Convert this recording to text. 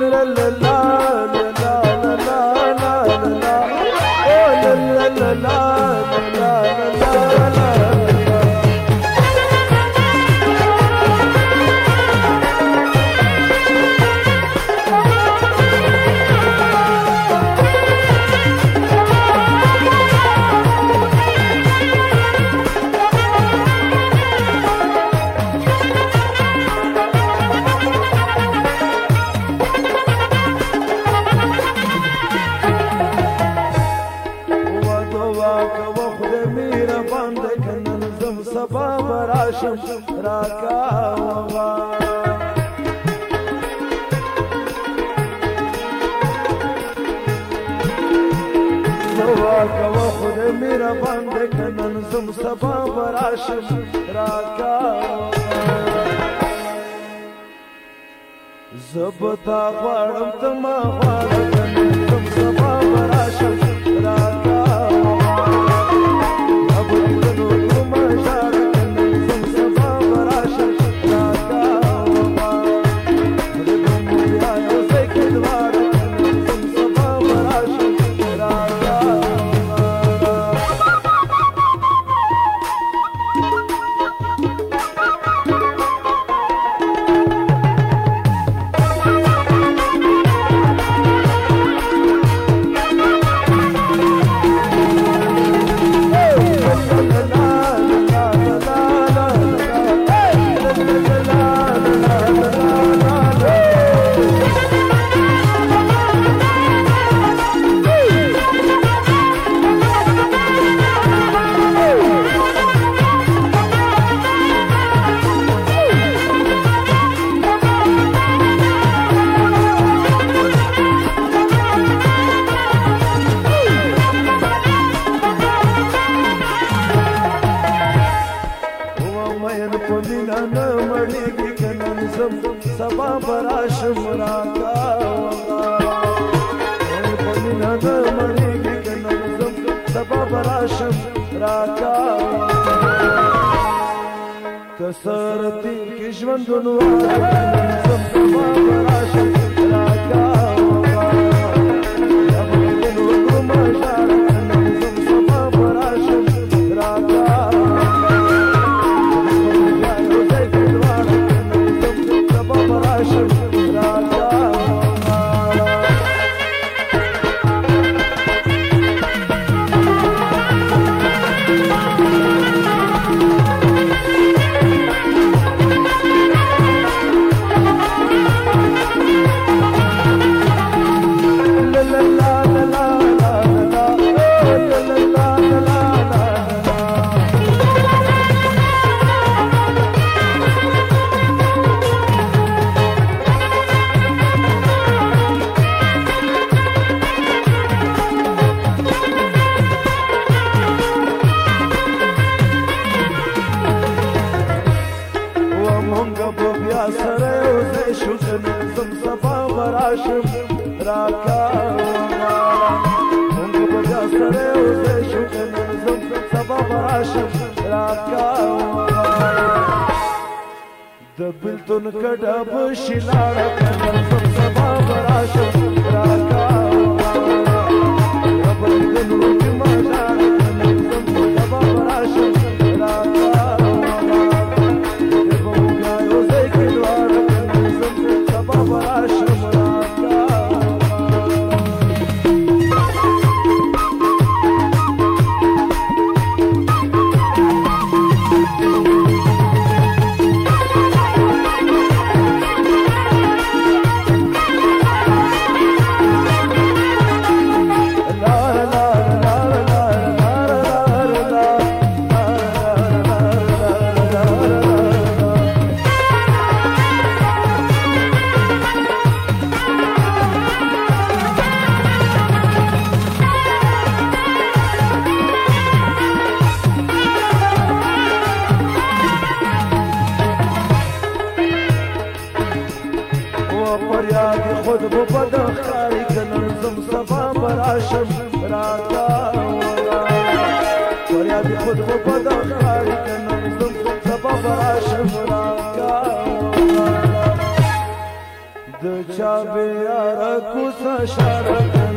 la la la la ماشم را کاوه کوا خود میرا باندې کنن زم سبا براشم راکا زبتا غړم تما غړم کنه نه مړېږي که نن ځم سبا به راشم راکا په مینه نه مړېږي که نن ځم سبا به راشم راکا که سره تېر کړي ژوندونه شم را کاوما هم په بیا سره اوسې شو نن زم سبا راشم را کاوما د بلتون کډه بشلاړه د ښکار کنن زم صفا پر عاشم راتا فریاد خود و پد ښکار کنن زم صفا پر عاشم راتا د چا به یار کو سشارت